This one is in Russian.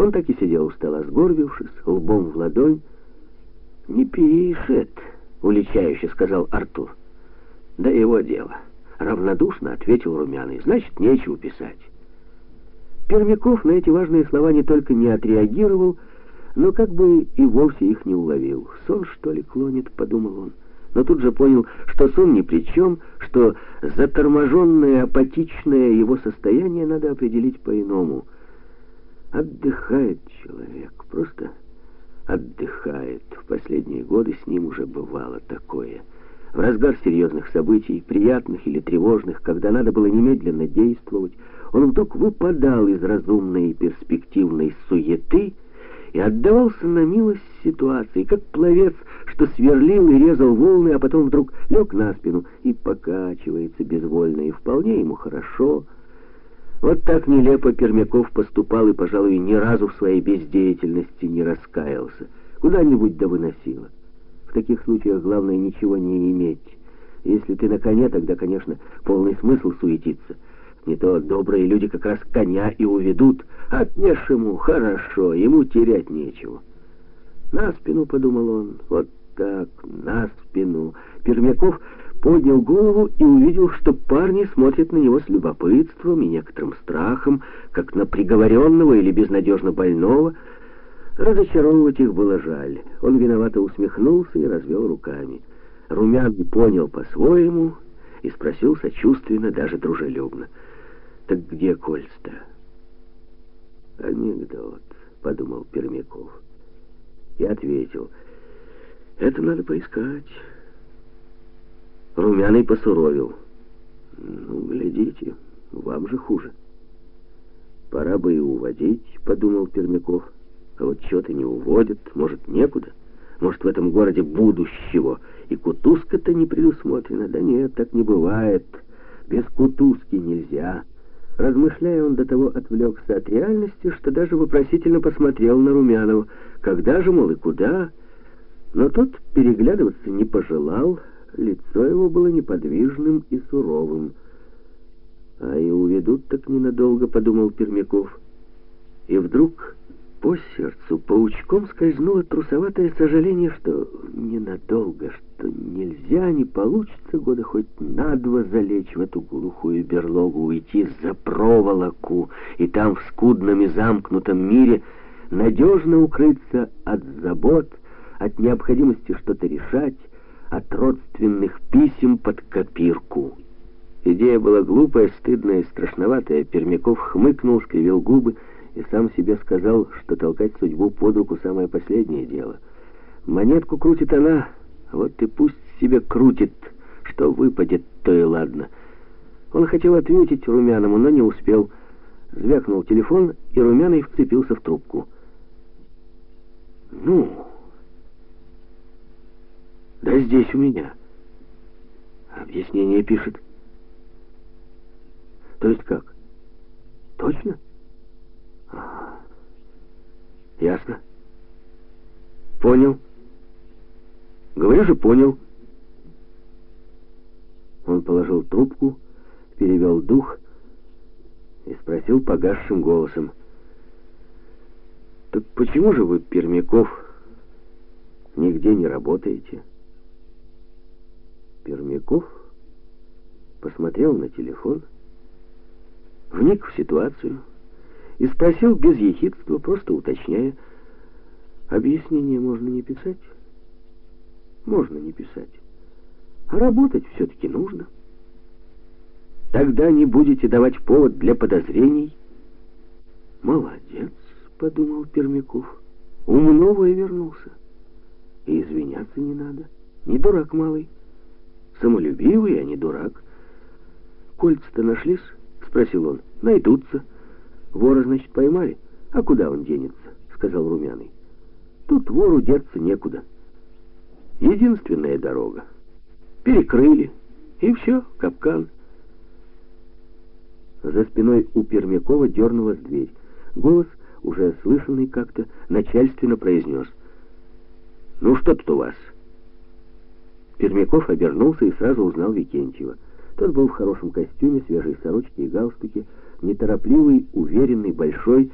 Он так и сидел у стола, сгорбившись, лбом в ладонь. «Не пишет», — уличающе сказал Артур. «Да его дело», — равнодушно ответил Румяный. «Значит, нечего писать». Пермяков на эти важные слова не только не отреагировал, но как бы и вовсе их не уловил. «Сон, что ли, клонит?» — подумал он. Но тут же понял, что сон ни при чем, что заторможенное, апатичное его состояние надо определить по-иному. Отдыхает человек, просто отдыхает. В последние годы с ним уже бывало такое. В разгар серьезных событий, приятных или тревожных, когда надо было немедленно действовать, он вдруг выпадал из разумной и перспективной суеты и отдавался на милость ситуации, как пловец, что сверлил и резал волны, а потом вдруг лег на спину и покачивается безвольно, и вполне ему хорошо. Вот так нелепо Пермяков поступал и, пожалуй, ни разу в своей бездеятельности не раскаялся. Куда-нибудь да выносило. В таких случаях главное ничего не иметь. Если ты на коне, тогда, конечно, полный смысл суетиться — не то добрые люди как раз коня и уведут. Отнешь ему, хорошо, ему терять нечего. На спину, подумал он, вот так, на спину. Пермяков поднял голову и увидел, что парни смотрят на него с любопытством и некоторым страхом, как на приговоренного или безнадежно больного. Разочаровывать их было жаль. Он виновато усмехнулся и развел руками. Румян понял по-своему и спросил сочувственно, даже дружелюбно. «Так где кольца-то?» «Анекдот», — подумал Пермяков. И ответил, «Это надо поискать». Румяный посуровил. «Ну, глядите, вам же хуже». «Пора бы и уводить», — подумал Пермяков. «А вот что-то не уводят, может, некуда. Может, в этом городе будущего. И кутузка-то не предусмотрена. Да нет, так не бывает. Без кутузки нельзя». Размышляя, он до того отвлекся от реальности, что даже вопросительно посмотрел на Румянова. Когда же, мол, и куда? Но тот переглядываться не пожелал, лицо его было неподвижным и суровым. «А и уведут так ненадолго», — подумал Пермяков. И вдруг по сердцу паучком скользнуло трусоватое сожаление, что ненадолго, что нельзя, не получится года хоть на два залечь в эту глухую берлогу, уйти за проволоку, и там в скудном и замкнутом мире надежно укрыться от забот, от необходимости что-то решать, от родственных писем под копирку. Идея была глупая, стыдная и страшноватая. Пермяков хмыкнул, скривил губы, и сам себе сказал, что толкать судьбу под руку самое последнее дело. Монетку крутит она, вот и пусть себе крутит, что выпадет, то и ладно. Он хотел ответить Румяному, но не успел. Звякнул телефон, и Румяный вцепился в трубку. «Ну?» «Да здесь у меня». Объяснение пишет. «То есть как? Точно?» Ясно. Понял. Говорю же, понял. Он положил трубку, перевел дух и спросил погасшим голосом. «Так почему же вы, Пермяков, нигде не работаете?» Пермяков посмотрел на телефон, вник в ситуацию, и спросил без ехидства, просто уточняя, объяснение можно не писать? Можно не писать. А работать все-таки нужно. Тогда не будете давать повод для подозрений. Молодец, подумал Пермяков. Умно вернулся. И извиняться не надо. Не дурак малый. Самолюбивый, а не дурак. Кольца-то нашлись? Спросил он. Найдутся. Вора, значит, поймали? А куда он денется? Сказал Румяный. Тут вору деться некуда. Единственная дорога. Перекрыли. И все, капкан. За спиной у Пермякова дернулась дверь. Голос, уже слышанный как-то, начальственно произнес. «Ну что тут у вас?» Пермяков обернулся и сразу узнал Викентьева. Тот был в хорошем костюме, свежей сорочке и галстуке, неторопливый, уверенный, большой,